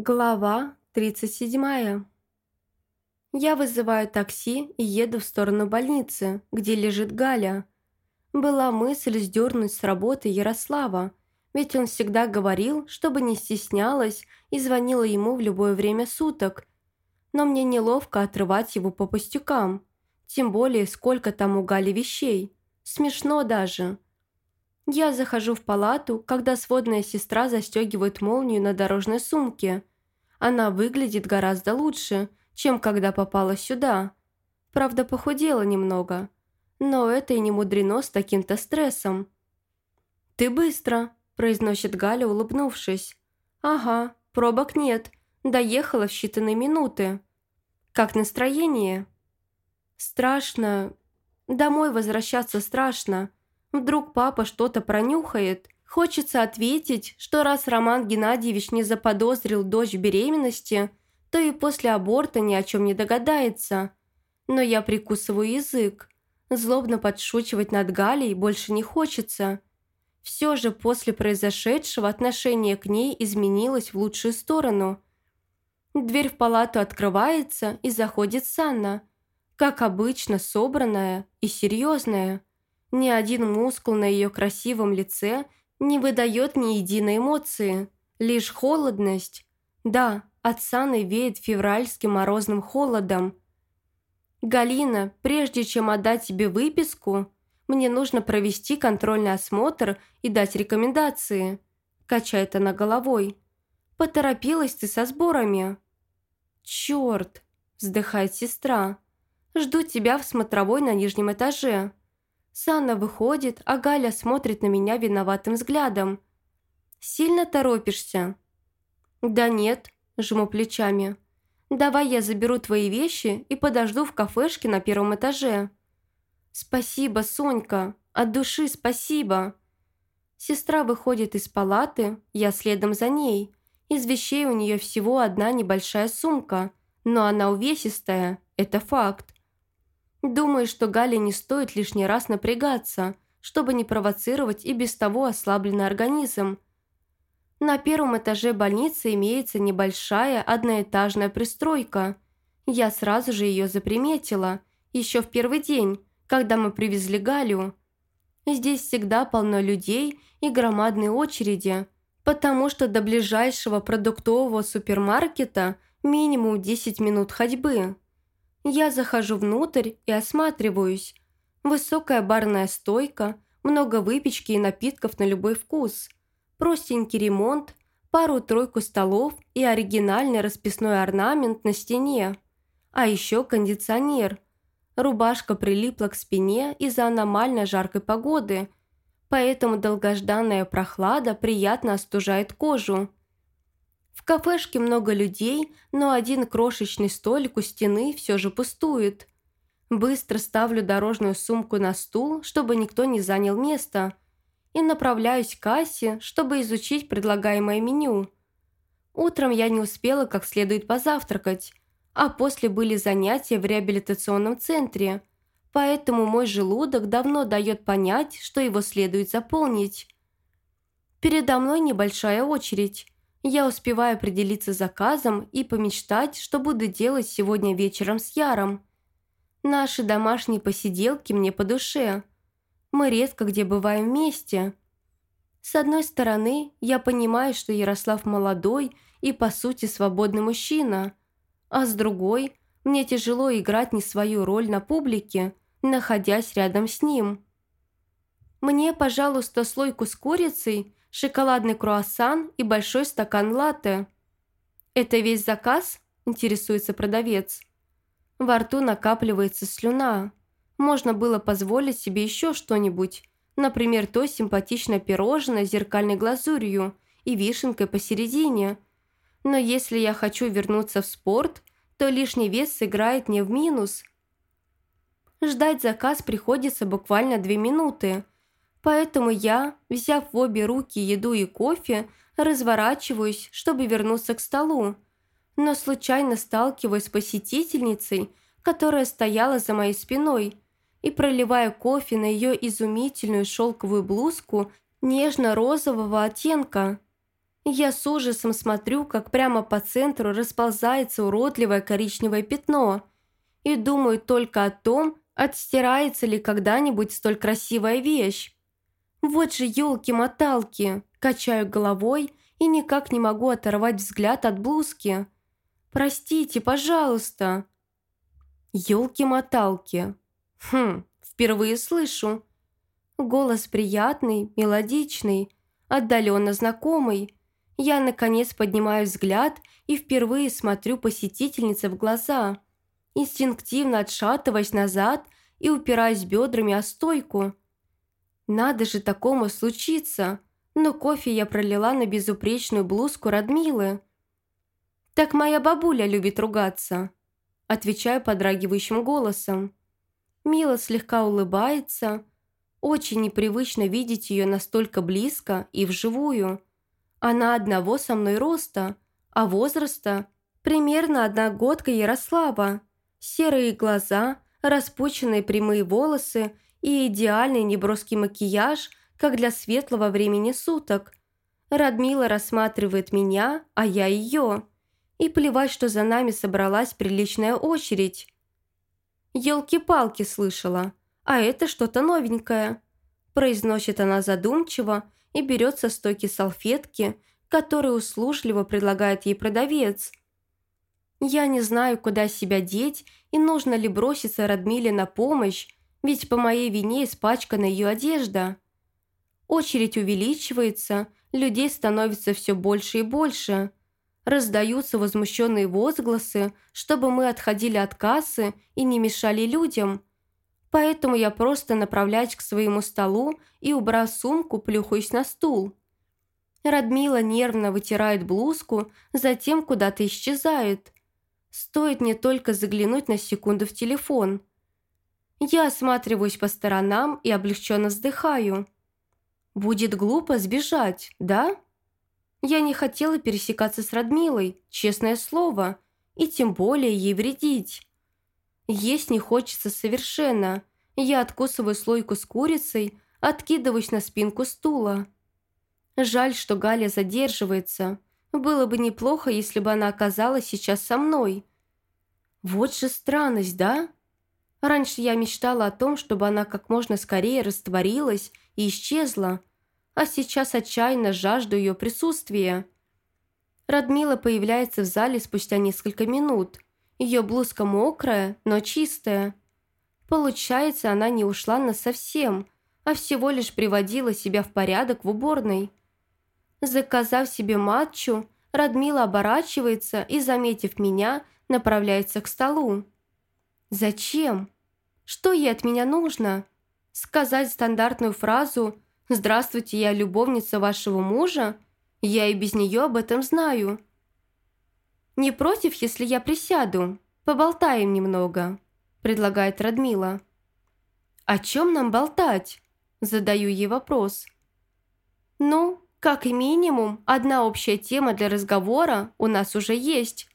Глава 37. Я вызываю такси и еду в сторону больницы, где лежит Галя. Была мысль сдернуть с работы Ярослава, ведь он всегда говорил, чтобы не стеснялась и звонила ему в любое время суток. Но мне неловко отрывать его по пустякам, тем более сколько там у Гали вещей. Смешно даже. Я захожу в палату, когда сводная сестра застегивает молнию на дорожной сумке. Она выглядит гораздо лучше, чем когда попала сюда. Правда, похудела немного. Но это и не мудрено с таким-то стрессом. «Ты быстро», – произносит Галя, улыбнувшись. «Ага, пробок нет. Доехала в считанные минуты. Как настроение?» «Страшно. Домой возвращаться страшно. Вдруг папа что-то пронюхает. Хочется ответить, что раз Роман Геннадьевич не заподозрил дочь в беременности, то и после аборта ни о чем не догадается. Но я прикусываю язык. Злобно подшучивать над Галей больше не хочется. Все же после произошедшего отношение к ней изменилось в лучшую сторону. Дверь в палату открывается и заходит Санна. Как обычно, собранная и серьезная. Ни один мускул на ее красивом лице не выдает ни единой эмоции, лишь холодность. Да, от Саны веет февральским морозным холодом. «Галина, прежде чем отдать тебе выписку, мне нужно провести контрольный осмотр и дать рекомендации», качает она головой. «Поторопилась ты со сборами». «Черт!» – вздыхает сестра. «Жду тебя в смотровой на нижнем этаже». Санна выходит, а Галя смотрит на меня виноватым взглядом. «Сильно торопишься?» «Да нет», – жму плечами. «Давай я заберу твои вещи и подожду в кафешке на первом этаже». «Спасибо, Сонька, от души спасибо». Сестра выходит из палаты, я следом за ней. Из вещей у нее всего одна небольшая сумка, но она увесистая, это факт. Думаю, что Гале не стоит лишний раз напрягаться, чтобы не провоцировать и без того ослабленный организм. На первом этаже больницы имеется небольшая одноэтажная пристройка. Я сразу же ее заприметила, еще в первый день, когда мы привезли Галю. Здесь всегда полно людей и громадные очереди, потому что до ближайшего продуктового супермаркета минимум 10 минут ходьбы. Я захожу внутрь и осматриваюсь. Высокая барная стойка, много выпечки и напитков на любой вкус, простенький ремонт, пару-тройку столов и оригинальный расписной орнамент на стене. А еще кондиционер. Рубашка прилипла к спине из-за аномально жаркой погоды, поэтому долгожданная прохлада приятно остужает кожу. В кафешке много людей, но один крошечный столик у стены все же пустует. Быстро ставлю дорожную сумку на стул, чтобы никто не занял место, и направляюсь к кассе, чтобы изучить предлагаемое меню. Утром я не успела как следует позавтракать, а после были занятия в реабилитационном центре, поэтому мой желудок давно дает понять, что его следует заполнить. Передо мной небольшая очередь – я успеваю определиться с заказом и помечтать, что буду делать сегодня вечером с Яром. Наши домашние посиделки мне по душе. Мы редко где бываем вместе. С одной стороны, я понимаю, что Ярослав молодой и, по сути, свободный мужчина. А с другой, мне тяжело играть не свою роль на публике, находясь рядом с ним. Мне, пожалуйста, слойку с курицей – шоколадный круассан и большой стакан латте. «Это весь заказ?» – интересуется продавец. Во рту накапливается слюна. Можно было позволить себе еще что-нибудь, например, то симпатичное пирожное с зеркальной глазурью и вишенкой посередине. Но если я хочу вернуться в спорт, то лишний вес сыграет мне в минус. Ждать заказ приходится буквально две минуты – Поэтому я, взяв в обе руки еду и кофе, разворачиваюсь, чтобы вернуться к столу. Но случайно сталкиваюсь с посетительницей, которая стояла за моей спиной, и проливаю кофе на ее изумительную шелковую блузку нежно-розового оттенка. Я с ужасом смотрю, как прямо по центру расползается уродливое коричневое пятно и думаю только о том, отстирается ли когда-нибудь столь красивая вещь. Вот же елки-моталки, качаю головой и никак не могу оторвать взгляд от блузки. Простите, пожалуйста. Елки-моталки. Хм, впервые слышу. Голос приятный, мелодичный, отдаленно знакомый. Я, наконец, поднимаю взгляд и впервые смотрю посетительнице в глаза, инстинктивно отшатываясь назад и упираясь бедрами о стойку. Надо же такому случиться, но кофе я пролила на безупречную блузку Радмилы. «Так моя бабуля любит ругаться», отвечаю подрагивающим голосом. Мила слегка улыбается. Очень непривычно видеть ее настолько близко и вживую. Она одного со мной роста, а возраста примерно одногодка Ярослава. Серые глаза, распущенные прямые волосы и идеальный неброский макияж, как для светлого времени суток. Радмила рассматривает меня, а я ее. И плевать, что за нами собралась приличная очередь. «Елки-палки слышала, а это что-то новенькое», произносит она задумчиво и берет со стойки салфетки, которые услужливо предлагает ей продавец. Я не знаю, куда себя деть и нужно ли броситься Радмиле на помощь, ведь по моей вине испачкана ее одежда. Очередь увеличивается, людей становится все больше и больше. Раздаются возмущенные возгласы, чтобы мы отходили от кассы и не мешали людям. Поэтому я просто направляюсь к своему столу и, убрав сумку, плюхаюсь на стул. Радмила нервно вытирает блузку, затем куда-то исчезает. Стоит мне только заглянуть на секунду в телефон. Я осматриваюсь по сторонам и облегченно вздыхаю. Будет глупо сбежать, да? Я не хотела пересекаться с Радмилой, честное слово, и тем более ей вредить. Есть не хочется совершенно. Я откусываю слойку с курицей, откидываюсь на спинку стула. Жаль, что Галя задерживается. Было бы неплохо, если бы она оказалась сейчас со мной. Вот же странность, да? Раньше я мечтала о том, чтобы она как можно скорее растворилась и исчезла, а сейчас отчаянно жажду ее присутствия. Радмила появляется в зале спустя несколько минут. Ее блузка мокрая, но чистая. Получается, она не ушла на совсем, а всего лишь приводила себя в порядок в уборной. Заказав себе матчу, Радмила оборачивается и, заметив меня, направляется к столу. «Зачем? Что ей от меня нужно? Сказать стандартную фразу «Здравствуйте, я любовница вашего мужа»? Я и без нее об этом знаю. «Не против, если я присяду? Поболтаем немного», – предлагает Радмила. «О чем нам болтать?» – задаю ей вопрос. «Ну, как минимум, одна общая тема для разговора у нас уже есть».